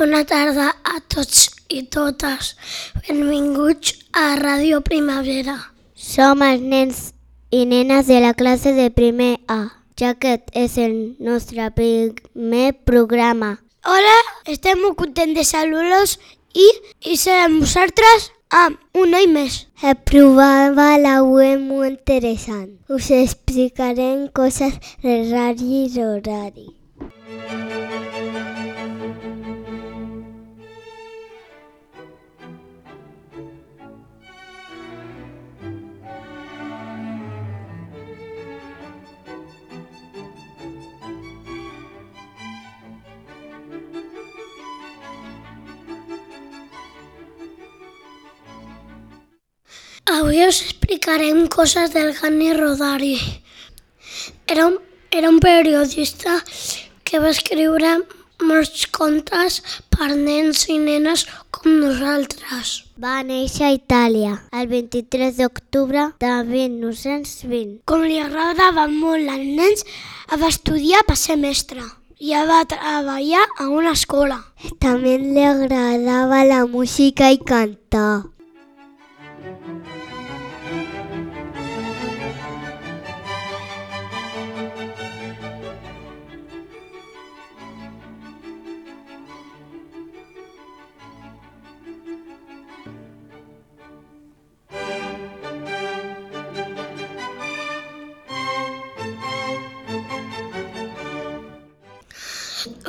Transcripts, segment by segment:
Bona tarda a tots i totes. Benvinguts a Ràdio Primavera. Som els nens i nenes de la classe de primer A, ja que és el nostre primer programa. Hola, estem molt contents de saludar-los i, i ser amb vosaltres amb un any més. El programa l'avui molt interessant. Us explicarem coses de rari i horari. Avui us explicarem coses del Gani Rodari. Era un, era un periodista que va escriure molts contes per nens i nenes com nosaltres. Va néixer a Itàlia el 23 d'octubre de 1920. Com li agradava molt als nens, va estudiar per ser mestre i va treballar a una escola. També li agradava la música i cantar.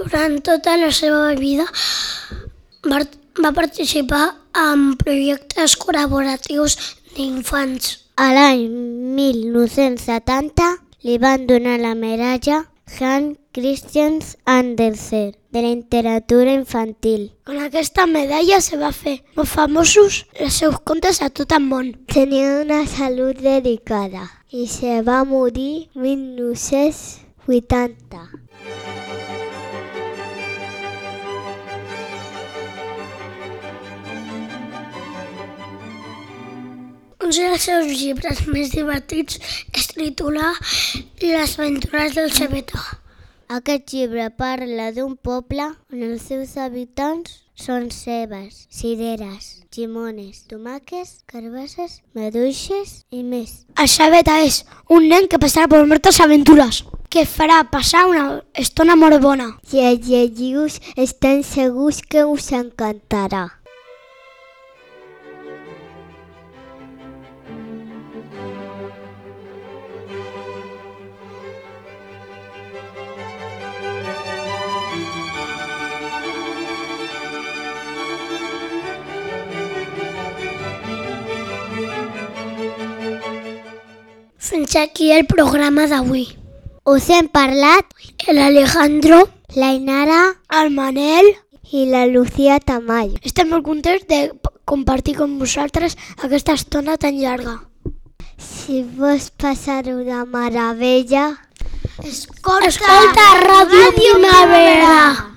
Durant tota la seva vida va, participar en projectes col·laboratius d'infants. A l'any 1970 li van donar la medalla Hans Christian Andersen de la literatura infantil. Con aquesta medalla se va fer molt famosos els seus contes a tot el món. Tenia una salut dedicada i se va morir 1980. Un dels seus llibres més divertits es titula Les aventures del Cebeta. Aquest llibre parla d'un poble on els seus habitants són cebes, cireres, gimones, tomàquets, carbasses, maduixes i més. El Cebeta és un nen que passarà per moltes aventures, que farà passar una estona molt bona. Si el llegius estan segurs que us encantarà. Fins aquí el programa d'avui. Us hem parlat L'Alejandro, la Inara el Manel, i la Lucía Tamayo. estem molt contents de compartir amb vosaltres aquesta estona tan llarga. Si vols passar una meravella, Escolta, Escolta Ràdio Primavera.